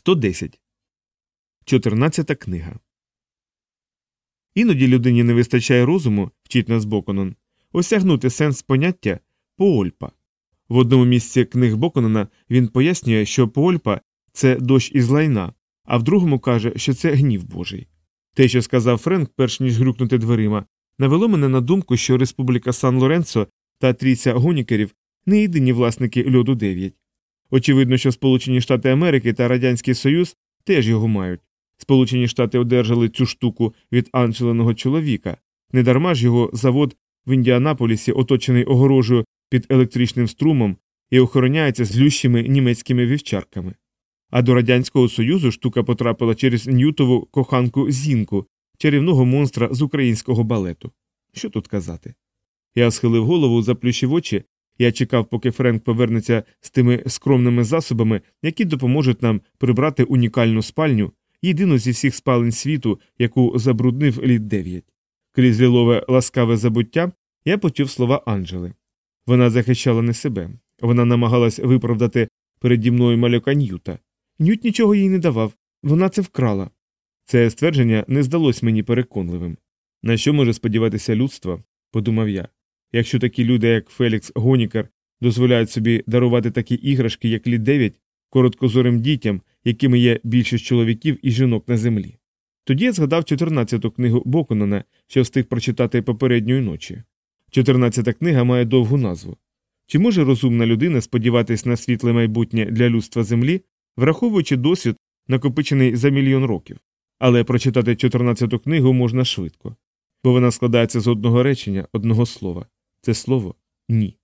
110. 14 книга. Іноді людині не вистачає розуму, вчить нас Боконон, осягнути сенс поняття поольпа. В одному місці книг Боконона він пояснює, що поольпа це дощ із лайна, а в другому каже, що це гнів Божий. Те, що сказав Френк, перш ніж грюкнути дверима, навело мене на думку, що Республіка Сан Лоренцо та трійця гонікерів не єдині власники льоду 9. Очевидно, що Сполучені Штати Америки та Радянський Союз теж його мають. Сполучені Штати одержали цю штуку від анчеленого чоловіка. Недарма ж його завод в Індіанаполісі, оточений огорожею під електричним струмом, і охороняється злющими німецькими вівчарками. А до Радянського Союзу штука потрапила через Ньютову коханку Зінку, чарівного монстра з українського балету. Що тут казати? Я схилив голову, заплющив очі я чекав, поки Френк повернеться з тими скромними засобами, які допоможуть нам прибрати унікальну спальню, єдину зі всіх спалень світу, яку забруднив літ 9. Крізь лілове ласкаве забуття я почув слова Анджели. Вона захищала не себе, вона намагалась виправдати переді мною малюка Ньюта. Ньют нічого їй не давав, вона це вкрала. Це ствердження не здалось мені переконливим. На що може сподіватися людство, подумав я. Якщо такі люди, як Фелікс Гонікер, дозволяють собі дарувати такі іграшки, як Лі 9, короткозорим дітям, якими є більшість чоловіків і жінок на землі. Тоді я згадав 14-ту книгу Боконона, що встиг прочитати попередньої ночі. 14-та книга має довгу назву. Чи може розумна людина сподіватись на світле майбутнє для людства землі, враховуючи досвід, накопичений за мільйон років? Але прочитати 14-ту книгу можна швидко, бо вона складається з одного речення, одного слова. Це слово ні.